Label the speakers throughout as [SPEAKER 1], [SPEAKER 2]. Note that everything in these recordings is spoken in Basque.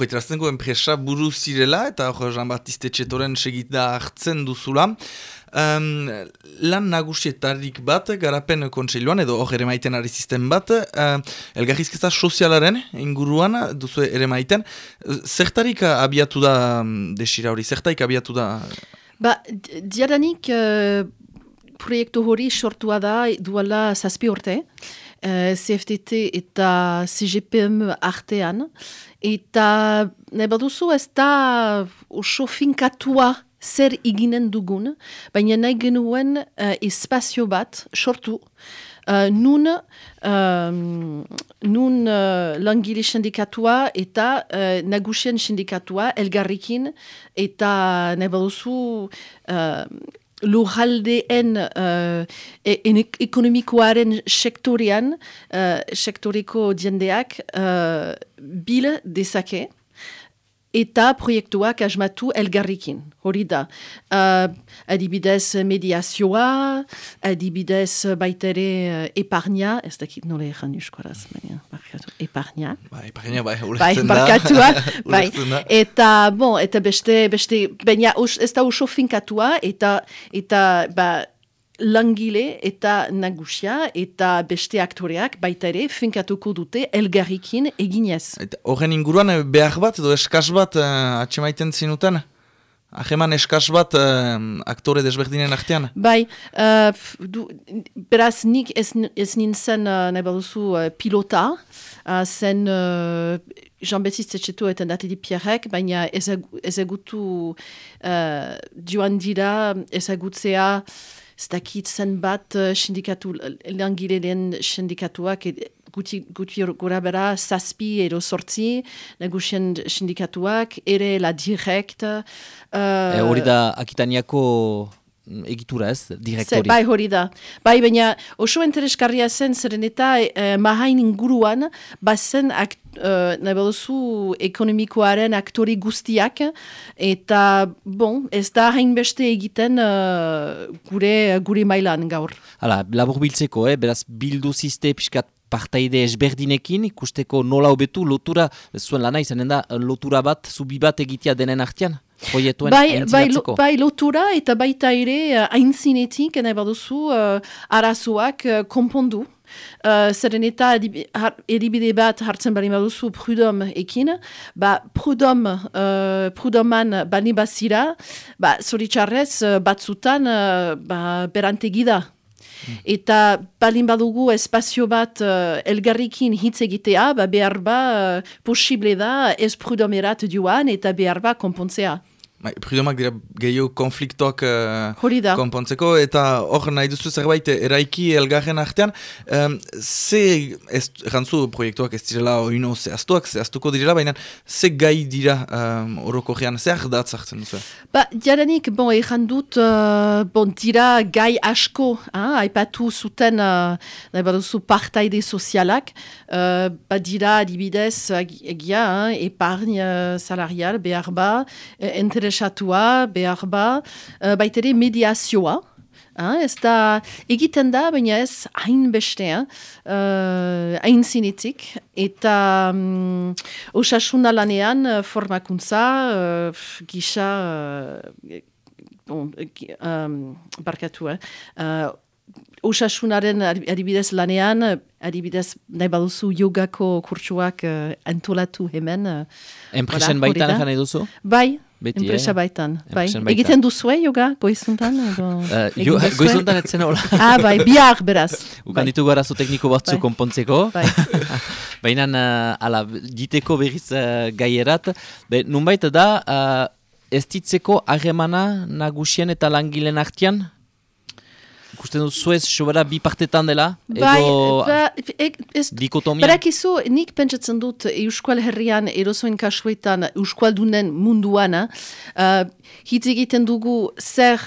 [SPEAKER 1] joitrazten goen enpresa buru zirela, eta hor Jean-Baptiste Txetoren segita hartzen duzula. Um, lan nagusietarik bat, garapen kontseiluan, edo hor ere maiten ari zisten bat, uh, elgarrizketa sozialaren inguruan duzu ere maiten. Zertarik abiatu da, desira hori, zertarik abiatu da?
[SPEAKER 2] Ba, diadanik uh, proiektu hori sortua da duala zazpi urte, uh, CFTT eta CGPM artean, eta nahi baduzu ez da oso finkatua zer iginen dugun, baina nahi genuen uh, espazio bat sortu, uh, nun, uh, nun uh, langile sindikatua eta uh, nagusien sindikatua elgarrikin eta nahi baduzu uh, lujaldeen uh, e ekonomikoaren sektorian, uh, sektoriko diendeak uh, bil dezake, eta proiektuak asmatu elgarrikin, hori da. Uh, adibidez mediazioa, adibidez baitere uh, eparnia, ez dakit nola egan euskoraz, eparnia.
[SPEAKER 1] Ba, eparnia, bai,
[SPEAKER 2] bai, barkatua, bai. Eta, bon, eta beste, beste, baina ez da uso finkatua, eta, eta, ba, langile eta nagusia eta beste aktoreak baita ere finkatuko dute elgarrikin eginez.
[SPEAKER 1] Horren inguruan eh, behar bat edo eskaz bat uh, atxemaiten zinuten? Aheman eskaz bat uh, aktore desberdinen artean?
[SPEAKER 2] Bai, uh, du, beraz nik ez, ez nintzen uh, nahi baduzu uh, pilota, uh, zen uh, Jean-Baptiste Txetu eta Nathalie Pierrek, baina ezagutu uh, joan dira ezagutzea ez dakit zen bat uh, sindikatu, langileen sindikatuak guti, guti gura bera zazpi edo sortzi, nagusien sindikatuak, ere la direkt.
[SPEAKER 3] Uh, e, hori da Akitaniako egitura ez, direktori.
[SPEAKER 2] bai hori da. Bai, baina oso intereskarria zen zeren eta eh, mahain inguruan bazen ak, eh, nahi baduzu ekonomikoaren aktori guztiak eta bon, ez da hainbeste egiten eh, gure, gure mailan gaur.
[SPEAKER 3] Hala, labur biltzeko, eh? beraz bildu ziste piskat partaide esberdinekin, ikusteko nola hobetu lotura, zuen lana izanen da, lotura bat, zubi bat egitea denen artean?
[SPEAKER 2] Bai, bai, bai lotura eta baita ere uh, aintzinetik, nahi baduzu, uh, arazoak uh, konpondu. Uh, zeren eta edibide bat hartzen bali baduzu prudom ekin, ba prudom, uh, prudoman bani bazira, ba zoritxarrez uh, batzutan uh, ba, berantegida. Eta balin badugu espazio bat uh, elgarrikin hitz egitea, ba behar ba uh, posible da ez prudomerat duan eta behar ba kompontzea.
[SPEAKER 1] Bai, Pridomak dira gehiago konfliktoak uh, konpontzeko, eta hor nahi duzu zerbait eraiki elgarren artean. Um, ze, ez, erantzu proiektuak ez direla oino zehaztuak, zehaztuko direla, baina ze gai dira um, oroko gean, ze ardatz hartzen duzu?
[SPEAKER 2] Ba, jaranik, bon, errandut, uh, bon, dira gai asko, ah, haipatu zuten, uh, nahi baduzu partaide sozialak, uh, ba, dira adibidez, egia, uh, epargne salarial, behar ba, uh, interesatua, behar ba, uh, baitere mediazioa, uh, ez da egiten da, baina ez hain beste, uh, hain zinetik, eta um, osasuna lanean uh, formakuntza, uh, gisa, uh, bon, um, barkatu, uh, Osasunaren adibidez lanean, adibidez nahi baduzu yogako kurtsuak uh, antolatu hemen. Uh,
[SPEAKER 3] Enpresen baitan jane duzu?
[SPEAKER 2] Bai, Beti, Enpresa eh? baitan. Bai. Egiten duzue yoga goizuntan?
[SPEAKER 3] Uh, goizuntan etzen hola.
[SPEAKER 2] ah, bai, bihar beraz.
[SPEAKER 3] Ukan bai. ditugu arazo tekniko batzu bai. konpontzeko. Bai. Baina, uh, ala, diteko berriz uh, gaierat. Be, nunbait da, uh, ez ditzeko agemana nagusien eta langilen artian? Ikusten dut zuez, sobera bi partetan dela?
[SPEAKER 2] Bai, ba, e,
[SPEAKER 3] dikotomia?
[SPEAKER 2] Barakizu, nik pentsatzen dut Euskal Herrian, erosoen kasuetan, Euskal Dunen munduan, uh, hitz egiten dugu zer,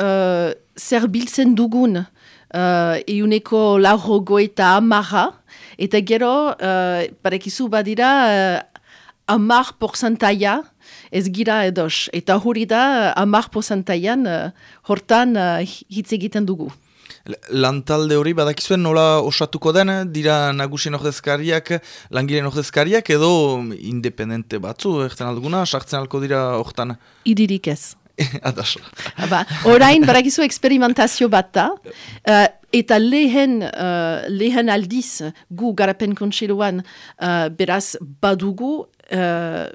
[SPEAKER 2] uh, zer biltzen dugun uh, euneko lauro goeta amarra, eta gero, uh, barakizu badira, uh, amar porzantaia, ez gira edos. Eta hori da, amar posantaian, uh, hortan uh, hitz egiten dugu.
[SPEAKER 1] Lantalde hori badakizuen nola osatuko den, dira nagusien ordezkariak, langileen ordezkariak edo independente batzu, erten alduguna, sartzen alko dira hortan?
[SPEAKER 2] Idirik ez.
[SPEAKER 1] Adas.
[SPEAKER 2] Ba, orain, barakizu eksperimentazio bat da, uh, eta lehen, uh, lehen aldiz gu garapen kontseluan uh, beraz badugu, uh,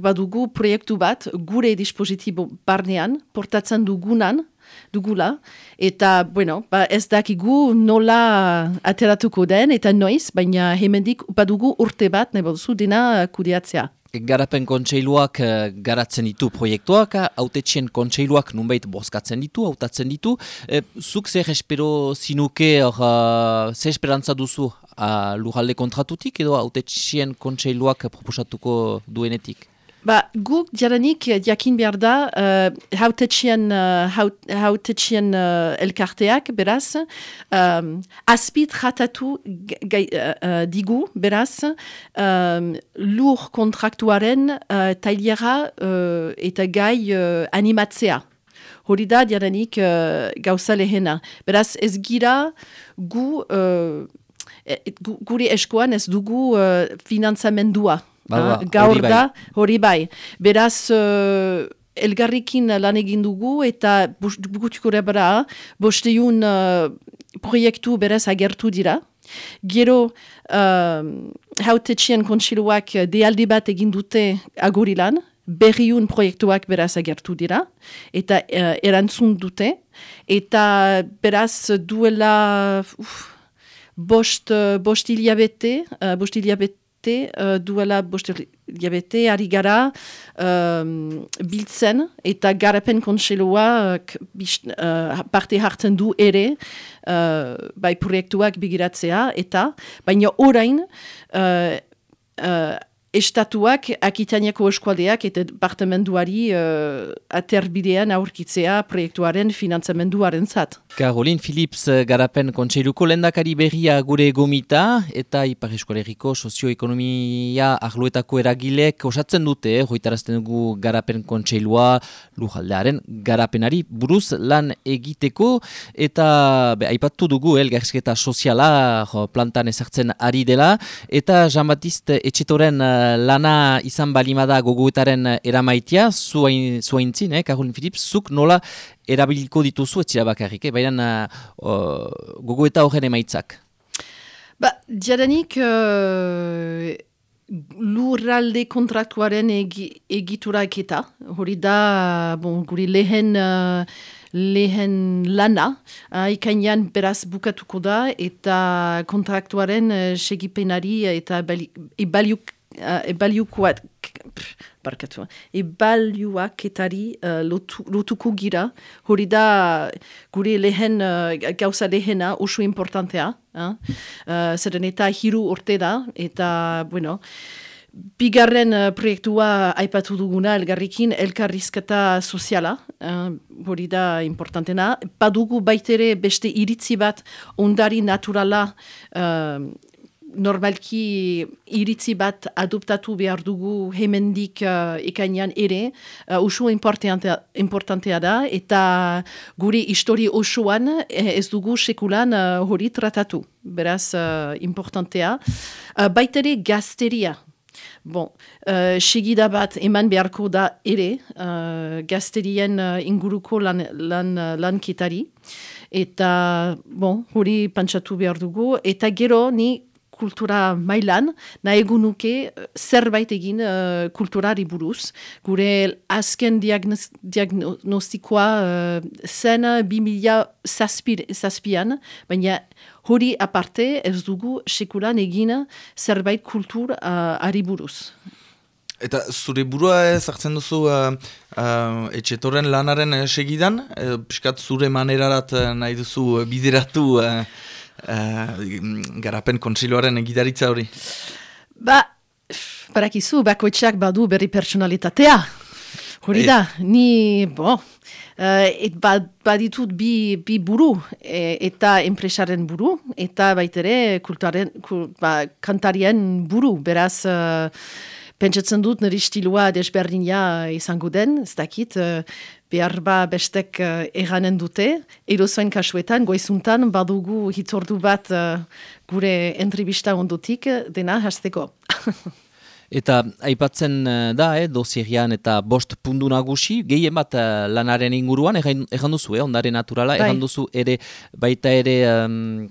[SPEAKER 2] badugu proiektu bat gure dispozitibo barnean, portatzen dugunan, dugula, eta, bueno, ba ez dakigu nola ateratuko den, eta noiz, baina hemendik badugu urte bat, nebo duzu dena kudeatzea.
[SPEAKER 3] Garapen kontseiluak uh, garatzen ditu proiektuak, autetxien kontseiluak nunbait bozkatzen ditu, hautatzen ditu. E, zuk zer espero zinuke, or, uh, zer esperantza duzu uh, lujalde kontratutik edo autetxien kontseiluak proposatuko duenetik?
[SPEAKER 2] Ba, guk jaranik jakin behar da uh, hautetxien, uh, haut, uh, elkarteak, beraz, um, azpit jatatu uh, digu, beraz, um, lur kontraktuaren uh, tailera uh, eta gai uh, animatzea. Hori da, jaranik uh, gauza lehena. Beraz, ez gira gu, uh, gu eskoan ez dugu uh, finanzamendua. Ba, ba, ah, gaur da, hori bai. Beraz, uh, elgarrikin lan egin dugu eta bukutuko rebara, bosteiun uh, proiektu beraz agertu dira. Gero, uh, hautetxien kontsiluak dealdi bat egin dute agurilan, berriun proiektuak beraz agertu dira, eta uh, erantzun dute, eta beraz duela uf, bost, bost iliabete, uh, bost iliabete arte, uh, duela boste diabete, ari gara um, biltzen eta garapen kontseloa uh, parte hartzen du ere uh, bai proiektuak bigiratzea eta baina orain uh, uh, estatuak akitaniako eskualdeak eta departamentuari uh, aterbidean aurkitzea proiektuaren finantzamenduaren zat.
[SPEAKER 3] Karolin Philips eh, garapen kontseiluko lendakari berria gure gomita eta Ipar Eskualeriko sozioekonomia arloetako eragilek osatzen dute, eh, joitarazten dugu garapen kontseilua lujaldearen garapenari buruz lan egiteko eta be, aipatu dugu elgarrizketa soziala jo, plantan ezartzen ari dela eta Jean-Baptiste Etxetoren eh, lana izan balimada goguetaren eramaitia zuaintzin, eh, Karolin Philips, zuk nola erabiliko dituzu etzira bakarrik, eh? baina uh, gogo eta horren emaitzak.
[SPEAKER 2] Ba, jadanik uh, lurralde kontraktuaren egi, egiturak eta, hori da, bon, guri lehen, uh, lehen lana, uh, ikainan beraz bukatuko da, eta kontraktuaren uh, segipenari eta ebaliuk, uh, ebaliukoat, barkatu, ebaluaketari uh, lotu, lotuko gira, hori da gure lehen, uh, gauza lehena oso importantea, uh, zeren eta hiru urte da, eta, bueno, Bigarren uh, proiektua aipatu duguna elgarrikin elkarrizketa soziala, uh, hori da importantena. Padugu baitere beste iritzi bat ondari naturala uh, normalki iritzi bat adoptatu behar dugu hemendik uh, ekainan ere, uh, usu importantea, da, eta gure histori osoan eh, ez dugu sekulan uh, hori tratatu, beraz uh, importantea. Uh, baitere gazteria, Bon, uh, segida bat eman beharko da ere, uh, gazterien uh, inguruko lan, lan, lanketari, eta, bon, hori pantsatu behar dugu, eta gero ni kultura mailan, nahi nuke eh, zerbait egin uh, kulturari buruz. Gure azken diagnos, diagnostikoa uh, zen bi mila zazpian, baina hori aparte ez dugu sekulan egin zerbait kultur uh, ari buruz.
[SPEAKER 1] Eta zure burua ez hartzen duzu uh, uh, etxetoren lanaren segidan, uh, piskat zure manerarat nahi duzu bideratu uh, garapen kontsiloaren egidaritza hori?
[SPEAKER 2] Ba, parakizu, bakoitzak badu berri personalitatea. Hori da, ni, bo, uh, et ba, baditut bi, bi buru e, eta enpresaren buru, eta baitere kultuaren, ba, kantarien buru, beraz, uh, pentsatzen dut nire istilua desberdina izango den, ez dakit, uh, behar ba bestek uh, eranen dute, erozoen kasuetan, goizuntan, badugu hitzordu bat uh, gure entrevista ondotik, dena hasteko.
[SPEAKER 3] Eta aipatzen da, eh, dosierian eta bost pundu nagusi, gehien bat lanaren inguruan, erran duzu, eh, ondare naturala, bai. erran duzu ere, baita ere... Um,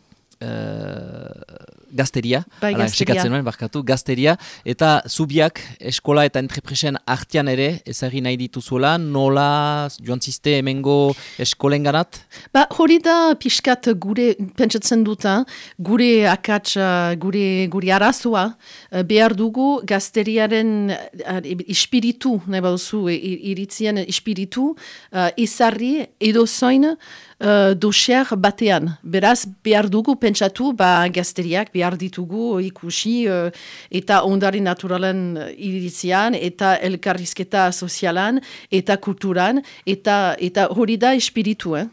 [SPEAKER 3] gazteria, bai, gazteria. Nuen, barkatu, gazteria, eta zubiak eskola eta entrepresen artian ere ezagri nahi dituzuela, nola joan ziste emengo eskolen ganat?
[SPEAKER 2] Ba, hori da pixkat gure, pentsatzen duta, gure akats, gure, gure arazoa, eh, behar dugu gazteriaren ispiritu, nahi baduzu, iritzien ispiritu, uh, izarri edo zoin, uh, dosier batean. Beraz, behar dugu pentsatu, ba, gazteriak behar ditugu ikusi uh, eta ondari naturalen iritzian, eta elkarrizketa sozialan, eta kulturan, eta, eta hori da espiritu, eh?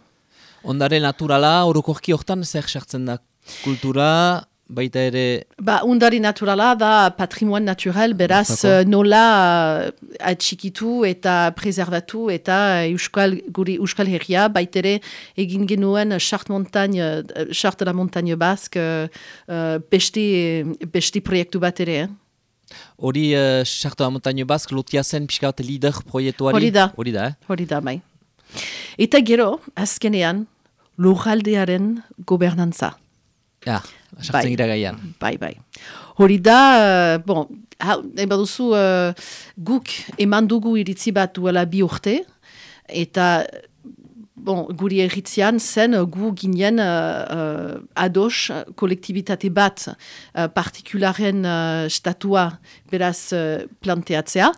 [SPEAKER 3] Ondare naturala, orokorki hortan zer sartzen da? Kultura, baita ere...
[SPEAKER 2] Ba, undari naturala da patrimoine natural, beraz uh, nola uh, atxikitu eta preservatu eta euskal, guri euskal herria, baita ere egin genuen chart montagne, chart la montagne basque, uh, besti, besti proiektu bat ere, eh?
[SPEAKER 3] Hori uh, la montagne basque lotia zen pixka bat lider proiektuari?
[SPEAKER 2] Hori da.
[SPEAKER 3] Hori da, eh?
[SPEAKER 2] Hori da, bai. Eta gero, azkenean, lurraldearen gobernantza.
[SPEAKER 3] Ja, sartzen gira gaian.
[SPEAKER 2] Bai, bai. Hori da, uh, bon, eba duzu, uh, guk eman dugu iritzi bat duela bi urte, eta bon, guri erritzian zen gu ginen uh, ados kolektibitate bat uh, partikularen uh, statua beraz uh, planteatzea.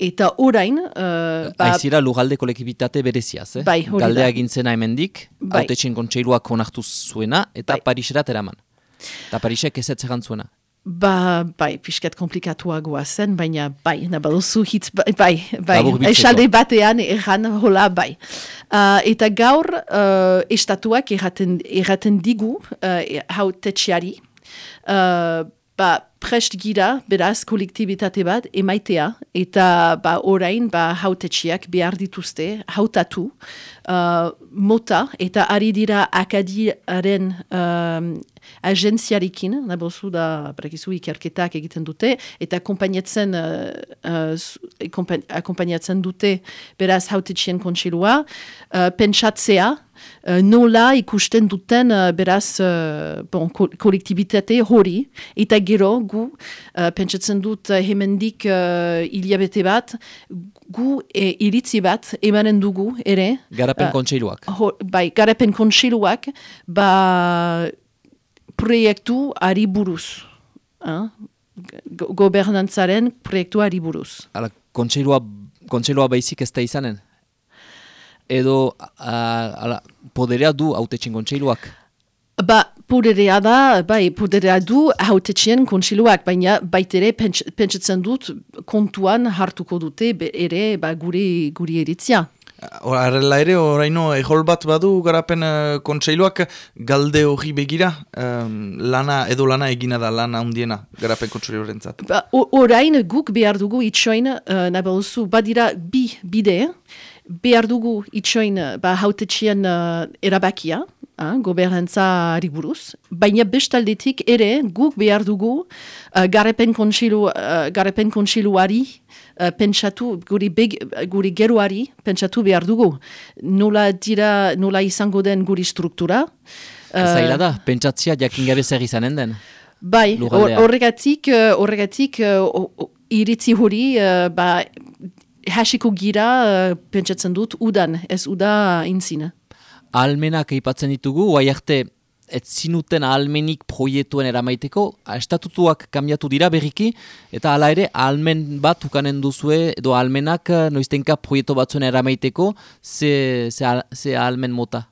[SPEAKER 2] Eta orain... Uh,
[SPEAKER 3] ba, Aizira lugalde kolektibitate bereziaz, eh?
[SPEAKER 2] Bai, hori
[SPEAKER 3] Galdea gintzena hemendik, bai. autetxen kontseiluak onartu zuena, eta bai. Pariserat eraman. Eta Parisek ez etzegan zuena.
[SPEAKER 2] Ba, bai, piskat komplikatuagoa zen, baina bai, nabaduzu hitz, bai, bai, bai, esalde batean erran hola, bai. Uh, eta gaur, uh, estatuak erraten, erraten digu, uh, hau tetxiari, uh, ba, prest gira, beraz, kolektibitate bat, emaitea, eta ba, orain, ba, hautetxiak behar dituzte, hautatu, uh, mota, eta ari dira akadiaren um, agentziarekin, nabozu da, prekizu, ikerketak egiten dute, eta akompaniatzen, uh, uh, akompaniatzen dute, beraz, hautetxien kontsilua, uh, pentsatzea, Uh, nola ikusten duten uh, beraz uh, bon, ko kolektibitate hori. Eta gero gu pentsatzen dut hemendik iliabete bat gu e, iritzi bat emanen dugu ere.
[SPEAKER 3] Garapen uh, kontseiluak.
[SPEAKER 2] Bai, garapen kontseiluak ba proiektu ari buruz uh, gobernantzaren proiektu ari buruz.
[SPEAKER 3] Ala, kontseilua, kontseilua baizik ez da izanen? Edo ala, poderea du autetxen kontseiluak?
[SPEAKER 2] Ba, poderea da, bai, poderea du autetxen kontseiluak, baina baitere pentsatzen dut kontuan hartuko dute ere ba, guri, guri eritzia.
[SPEAKER 1] Arrela ere, oraino, ehol bat badu garapen uh, kontseiluak galde hori begira, um, lana edo lana egina da lana handiena garapen kontseilu horrentzat.
[SPEAKER 2] Ba, orain guk behar dugu itxoin, uh, nabaluzu, badira bi bide, behar dugu itxoin ba, hautetxien uh, erabakia, uh, gobernantza buruz, baina bestaldetik ere guk behar dugu uh, garepen kontsiluari uh, uh, pentsatu, guri, beg, guri geruari pentsatu behar dugu. Nola, dira, nola izango den guri struktura.
[SPEAKER 3] Uh, Zaila da, pentsatzia jakin gabe zer izanen den.
[SPEAKER 2] Bai, horregatik, horregatik iritzi hori, uh, ba, hasiko gira, uh, pentsatzen dut, udan, ez uda inzina.
[SPEAKER 3] Almenak eipatzen ditugu, guai arte, ez zinuten almenik proiektuen eramaiteko, estatutuak kambiatu dira berriki, eta hala ere, almen bat ukanen duzue, edo almenak eh, noiztenka proiektu batzuen eramaiteko, ze, ze, ze almen mota?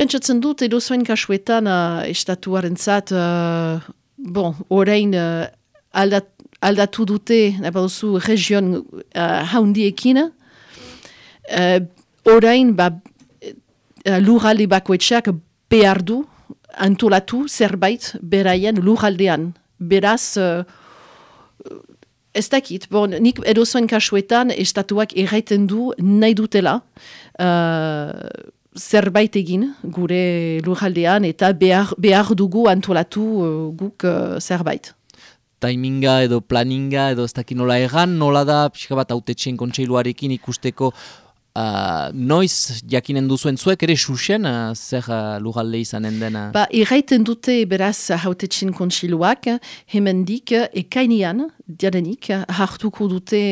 [SPEAKER 2] Pentsatzen dut, edo zuen kasuetan, uh, estatuaren zat, uh, bon, orain, uh, aldat, aldatu dute, nabaduzu, region uh, haundiekin, uh, orain, ba, uh, lurralde bakoetxeak behar du, antolatu zerbait beraien lurraldean. Beraz, uh, ez dakit, bon, nik edozoen kasuetan estatuak erraiten du nahi dutela uh, zerbait egin gure lurraldean eta behar, behar dugu antolatu uh, guk uh, zerbait.
[SPEAKER 3] Taiminga edo planinga edo ez dakit nola egan, nola da pixka bat autetxen kontseiluarekin ikusteko Uh, noiz jakinen duzuen zuek ere susen uh, zer uh, lugalde izanen dena?
[SPEAKER 2] Ba, irraiten dute beraz hautetxin kontsiluak, hemendik ekainian, diadenik, hartuko dute,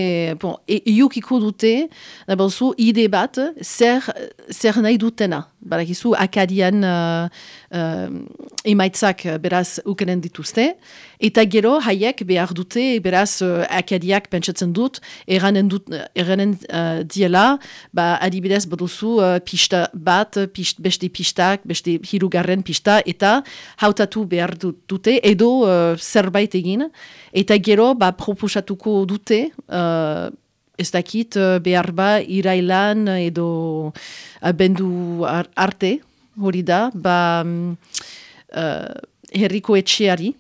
[SPEAKER 2] bon, e, iukiko dute, nabalzu, ide bat, zer, zer nahi dutena. Barakizu, akadian uh, uh, emaitzak beraz ukenen dituzte, eta gero haiek behar dute, beraz uh, akadiak pentsatzen dut, eranen, dut, eranen uh, diela, ba, adibidez baduzu uh, pista bat, pist, beste pistak, beste hirugarren pista, eta hautatu behar dute, edo uh, zerbait egin, eta gero ba, proposatuko dute, uh, ez dakit uh, behar ba irailan edo abendu arte, hori da, ba, um, uh, herriko etxeari,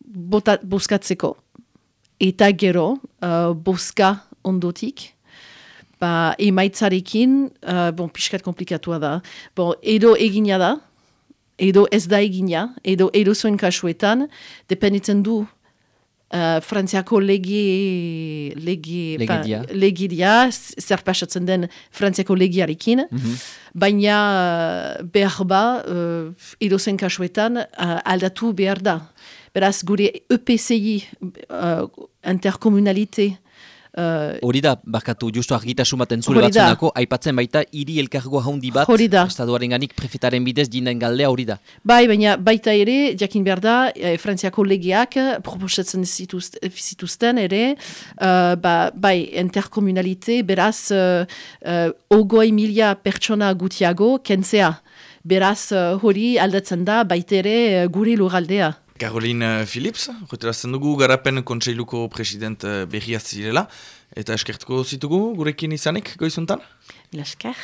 [SPEAKER 2] boskatzeko, eta gero, uh, boska ondotik, ba, emaitzarekin, uh, bon, pixkat komplikatua da, bon, edo egina da, edo ez da egina, edo edo zuen kasuetan, dependitzen du uh, frantziako legi, legi,
[SPEAKER 3] legidia.
[SPEAKER 2] Pa, legidia, zer pasatzen den frantziako legiarekin, mm baina uh, behar ba, uh, edo zuen kasuetan, uh, aldatu behar da. Beraz, gure EPCI, uh, interkomunalite,
[SPEAKER 3] Uh, hori da, barkatu, justu argitasun bat entzule batzunako, aipatzen baita, hiri elkargoa haundi bat, estaduaren ganik prefetaren bidez jindain galdea hori da.
[SPEAKER 2] Bai, baina baita ere, jakin behar da, e, frantziako legiak proposatzen zituzten ere, uh, ba, bai, interkomunalite, beraz, uh, uh, ogoi milia pertsona gutiago, kentzea. Beraz, hori aldatzen da, baita ere, guri lugaldea.
[SPEAKER 1] Caroline Philips, reterazen dugu garapen kontseiluko president berriaz zirela, eta eskertuko zitugu gurekin izanik goizuntan?
[SPEAKER 2] Mila esker.